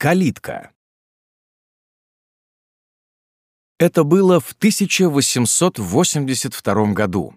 Калитка. Это было в 1882 году.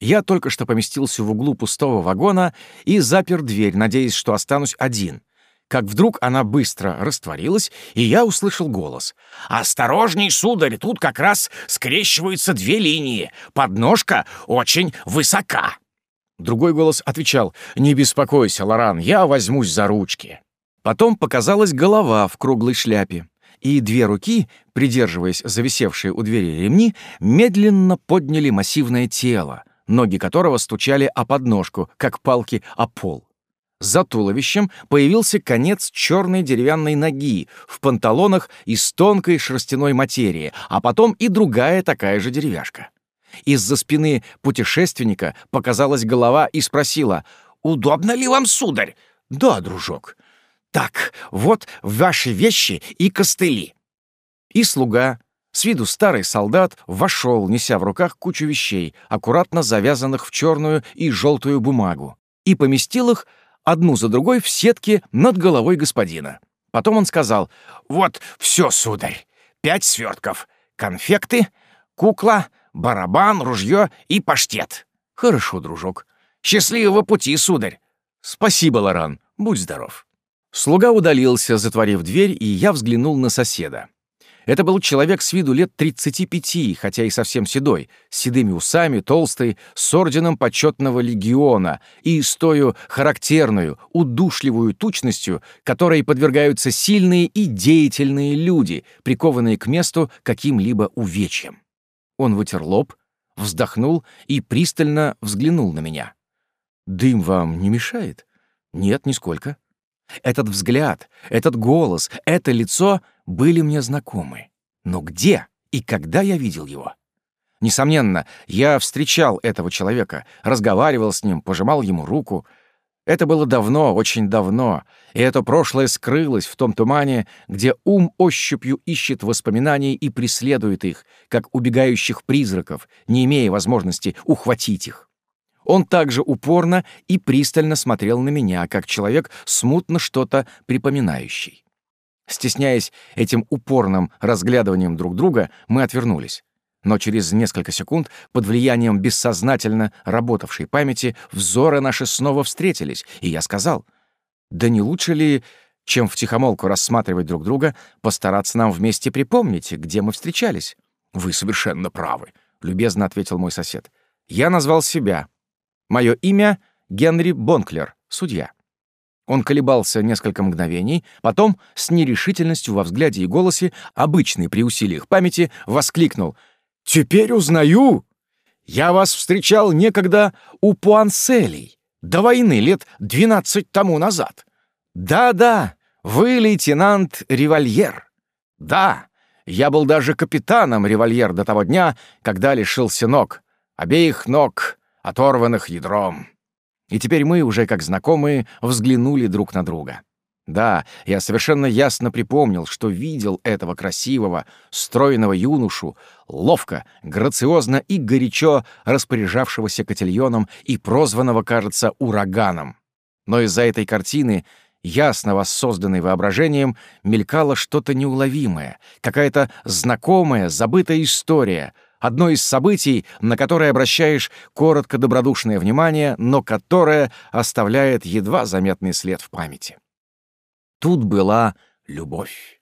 Я только что поместился в углу пустого вагона и запер дверь, надеясь, что останусь один. Как вдруг она быстро растворилась, и я услышал голос. «Осторожней, сударь, тут как раз скрещиваются две линии. Подножка очень высока». Другой голос отвечал. «Не беспокойся, Лоран, я возьмусь за ручки». Потом показалась голова в круглой шляпе, и две руки, придерживаясь зависевшие у двери ремни, медленно подняли массивное тело, ноги которого стучали о подножку, как палки о пол. За туловищем появился конец черной деревянной ноги в панталонах из тонкой шерстяной материи, а потом и другая такая же деревяшка. Из-за спины путешественника показалась голова и спросила, «Удобно ли вам, сударь?» «Да, дружок», так, вот ваши вещи и костыли». И слуга, с виду старый солдат, вошел, неся в руках кучу вещей, аккуратно завязанных в черную и желтую бумагу, и поместил их одну за другой в сетке над головой господина. Потом он сказал, «Вот все, сударь, пять свертков, конфекты, кукла, барабан, ружье и паштет». «Хорошо, дружок. Счастливого пути, сударь». «Спасибо, Лоран. Будь здоров». Слуга удалился, затворив дверь, и я взглянул на соседа. Это был человек с виду лет 35, хотя и совсем седой, с седыми усами, толстый, с орденом почетного легиона и с тою характерную, удушливую тучностью, которой подвергаются сильные и деятельные люди, прикованные к месту каким-либо увечьем. Он вытер лоб, вздохнул и пристально взглянул на меня. «Дым вам не мешает?» «Нет, нисколько». Этот взгляд, этот голос, это лицо были мне знакомы. Но где и когда я видел его? Несомненно, я встречал этого человека, разговаривал с ним, пожимал ему руку. Это было давно, очень давно, и это прошлое скрылось в том тумане, где ум ощупью ищет воспоминаний и преследует их, как убегающих призраков, не имея возможности ухватить их. Он также упорно и пристально смотрел на меня, как человек, смутно что-то припоминающий. Стесняясь этим упорным разглядыванием друг друга, мы отвернулись. Но через несколько секунд, под влиянием бессознательно работавшей памяти, взоры наши снова встретились, и я сказал, «Да не лучше ли, чем втихомолку рассматривать друг друга, постараться нам вместе припомнить, где мы встречались?» «Вы совершенно правы», — любезно ответил мой сосед. Я назвал себя, Мое имя — Генри Бонклер, судья». Он колебался несколько мгновений, потом, с нерешительностью во взгляде и голосе, обычный при усилиях памяти, воскликнул. «Теперь узнаю! Я вас встречал некогда у Пуанселей, до войны лет двенадцать тому назад. Да-да, вы лейтенант Револьер. Да, я был даже капитаном Револьер до того дня, когда лишился ног. Обеих ног оторванных ядром. И теперь мы, уже как знакомые, взглянули друг на друга. Да, я совершенно ясно припомнил, что видел этого красивого, стройного юношу, ловко, грациозно и горячо распоряжавшегося котельоном и прозванного, кажется, ураганом. Но из-за этой картины, ясно воссозданной воображением, мелькало что-то неуловимое, какая-то знакомая, забытая история — одно из событий, на которое обращаешь коротко добродушное внимание, но которое оставляет едва заметный след в памяти. Тут была любовь.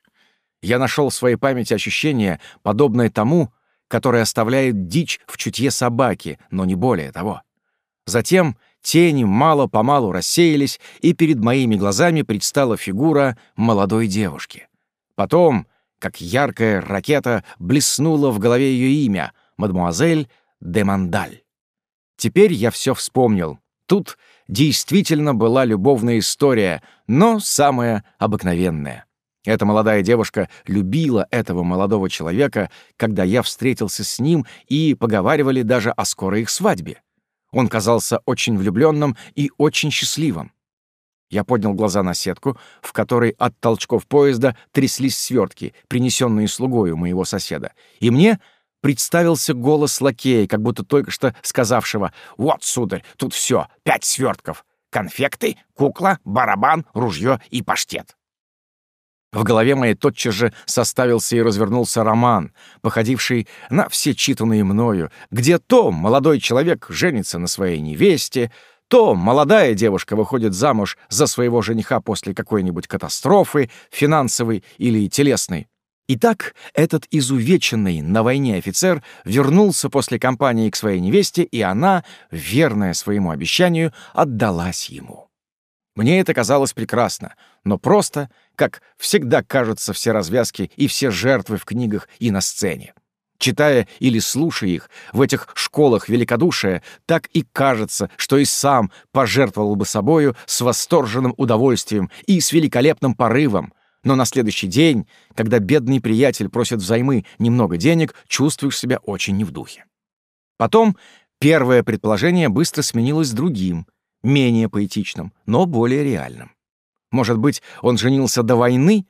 Я нашел в своей памяти ощущение, подобное тому, которое оставляет дичь в чутье собаки, но не более того. Затем тени мало-помалу рассеялись, и перед моими глазами предстала фигура молодой девушки. Потом как яркая ракета блеснуло в голове ее имя — мадемуазель де Мандаль. Теперь я все вспомнил. Тут действительно была любовная история, но самая обыкновенная. Эта молодая девушка любила этого молодого человека, когда я встретился с ним и поговаривали даже о скорой их свадьбе. Он казался очень влюбленным и очень счастливым. Я поднял глаза на сетку, в которой от толчков поезда тряслись свертки, принесенные слугою моего соседа. И мне представился голос лакея, как будто только что сказавшего «Вот, сударь, тут все, пять свертков. Конфекты, кукла, барабан, ружье и паштет». В голове моей тотчас же составился и развернулся роман, походивший на все читанные мною, где то молодой человек женится на своей невесте, то молодая девушка выходит замуж за своего жениха после какой-нибудь катастрофы, финансовой или телесной. Итак, этот изувеченный на войне офицер вернулся после кампании к своей невесте, и она, верная своему обещанию, отдалась ему. Мне это казалось прекрасно, но просто, как всегда кажутся все развязки и все жертвы в книгах и на сцене. Читая или слушая их в этих школах великодушия, так и кажется, что и сам пожертвовал бы собою с восторженным удовольствием и с великолепным порывом, но на следующий день, когда бедный приятель просит взаймы немного денег, чувствуешь себя очень не в духе. Потом первое предположение быстро сменилось другим, менее поэтичным, но более реальным. Может быть, он женился до войны,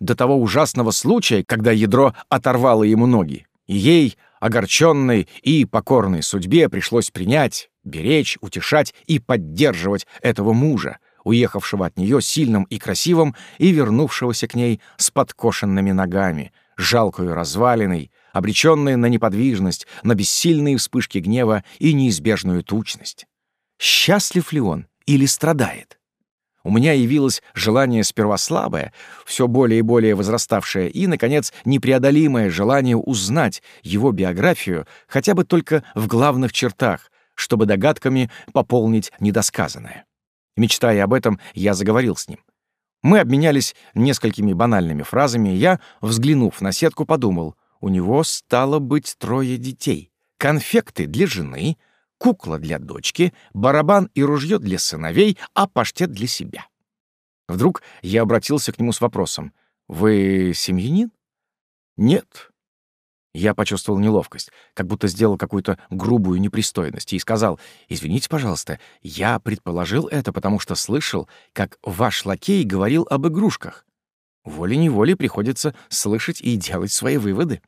до того ужасного случая, когда ядро оторвало ему ноги, и ей, огорченной и покорной судьбе, пришлось принять, беречь, утешать и поддерживать этого мужа, уехавшего от нее сильным и красивым и вернувшегося к ней с подкошенными ногами, жалкою развалиной, обреченной на неподвижность, на бессильные вспышки гнева и неизбежную тучность. Счастлив ли он или страдает? У меня явилось желание сперва слабое, все более и более возраставшее, и, наконец, непреодолимое желание узнать его биографию хотя бы только в главных чертах, чтобы догадками пополнить недосказанное. Мечтая об этом, я заговорил с ним. Мы обменялись несколькими банальными фразами, и я, взглянув на сетку, подумал, у него стало быть трое детей. Конфекты для жены, кукла для дочки, барабан и ружье для сыновей, а паштет для себя. Вдруг я обратился к нему с вопросом. «Вы семьянин?» «Нет», я почувствовал неловкость, как будто сделал какую-то грубую непристойность, и сказал, «Извините, пожалуйста, я предположил это, потому что слышал, как ваш лакей говорил об игрушках. Волей-неволей приходится слышать и делать свои выводы».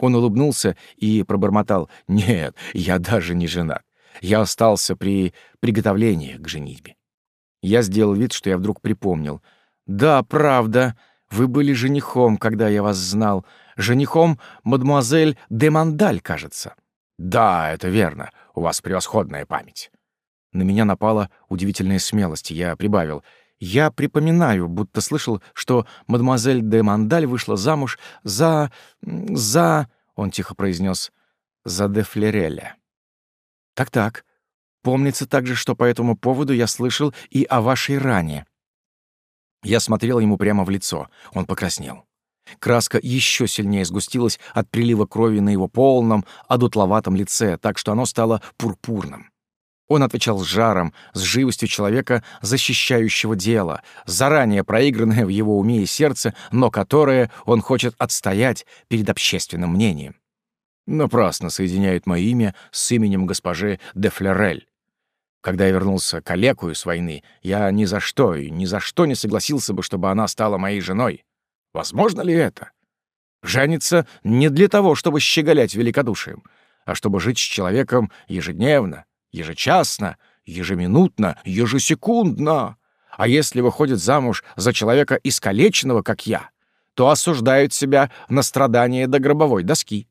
Он улыбнулся и пробормотал, «Нет, я даже не женат. Я остался при приготовлении к женитьбе». Я сделал вид, что я вдруг припомнил. «Да, правда, вы были женихом, когда я вас знал женихом мадемуазель де Мандаль, кажется. Да, это верно. У вас превосходная память. На меня напала удивительная смелость, я прибавил. Я припоминаю, будто слышал, что мадемуазель де Мандаль вышла замуж за... за... Он тихо произнес «за де Флереля». Так-так. Помнится также, что по этому поводу я слышал и о вашей ране. Я смотрел ему прямо в лицо. Он покраснел. Краска еще сильнее сгустилась от прилива крови на его полном, одутловатом лице, так что оно стало пурпурным. Он отвечал с жаром, с живостью человека, защищающего дело, заранее проигранное в его уме и сердце, но которое он хочет отстоять перед общественным мнением. Напрасно соединяют мое имя с именем госпожи де Флерель. Когда я вернулся к Олеку с войны, я ни за что и ни за что не согласился бы, чтобы она стала моей женой. Возможно ли это? Жениться не для того, чтобы щеголять великодушием, а чтобы жить с человеком ежедневно, ежечасно, ежеминутно, ежесекундно. А если выходит замуж за человека искалеченного, как я, то осуждают себя на страдания до гробовой доски.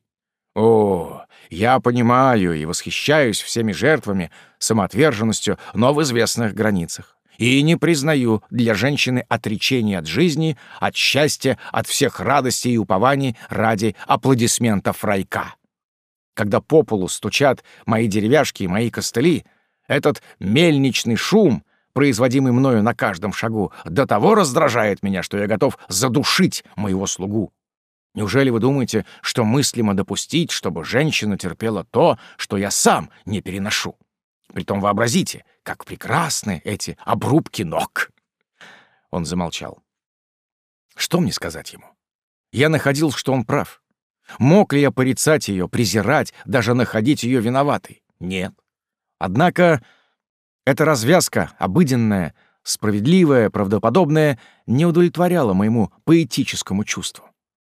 О, я понимаю и восхищаюсь всеми жертвами, самоотверженностью, но в известных границах и не признаю для женщины отречения от жизни, от счастья, от всех радостей и упований ради аплодисментов райка. Когда по полу стучат мои деревяшки и мои костыли, этот мельничный шум, производимый мною на каждом шагу, до того раздражает меня, что я готов задушить моего слугу. Неужели вы думаете, что мыслимо допустить, чтобы женщина терпела то, что я сам не переношу? Притом вообразите, как прекрасны эти обрубки ног!» Он замолчал. Что мне сказать ему? Я находил, что он прав. Мог ли я порицать ее, презирать, даже находить ее виноватой? Нет. Однако эта развязка, обыденная, справедливая, правдоподобная, не удовлетворяла моему поэтическому чувству.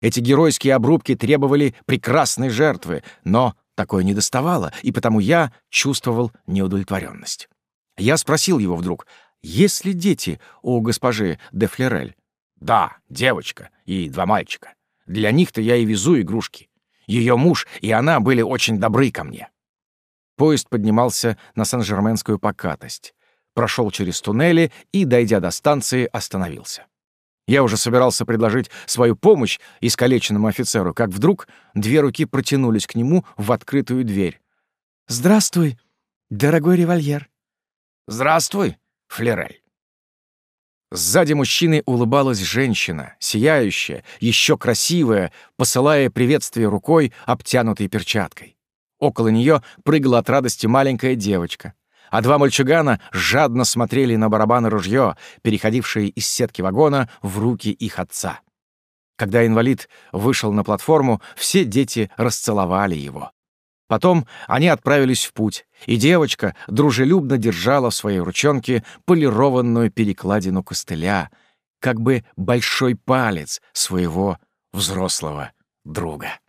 Эти геройские обрубки требовали прекрасной жертвы, но такое не доставало, и потому я чувствовал неудовлетворенность. Я спросил его вдруг, есть ли дети у госпожи де Флерель? Да, девочка и два мальчика. Для них-то я и везу игрушки. Ее муж и она были очень добры ко мне. Поезд поднимался на Сан-Жерменскую покатость, прошел через туннели и, дойдя до станции, остановился. Я уже собирался предложить свою помощь искалеченному офицеру, как вдруг две руки протянулись к нему в открытую дверь. «Здравствуй, дорогой револьер». «Здравствуй, Флерель». Сзади мужчины улыбалась женщина, сияющая, еще красивая, посылая приветствие рукой, обтянутой перчаткой. Около нее прыгала от радости маленькая девочка, а два мальчугана жадно смотрели на барабаны ружье, переходившие из сетки вагона в руки их отца. Когда инвалид вышел на платформу, все дети расцеловали его. Потом они отправились в путь, и девочка дружелюбно держала в своей ручонке полированную перекладину костыля, как бы большой палец своего взрослого друга.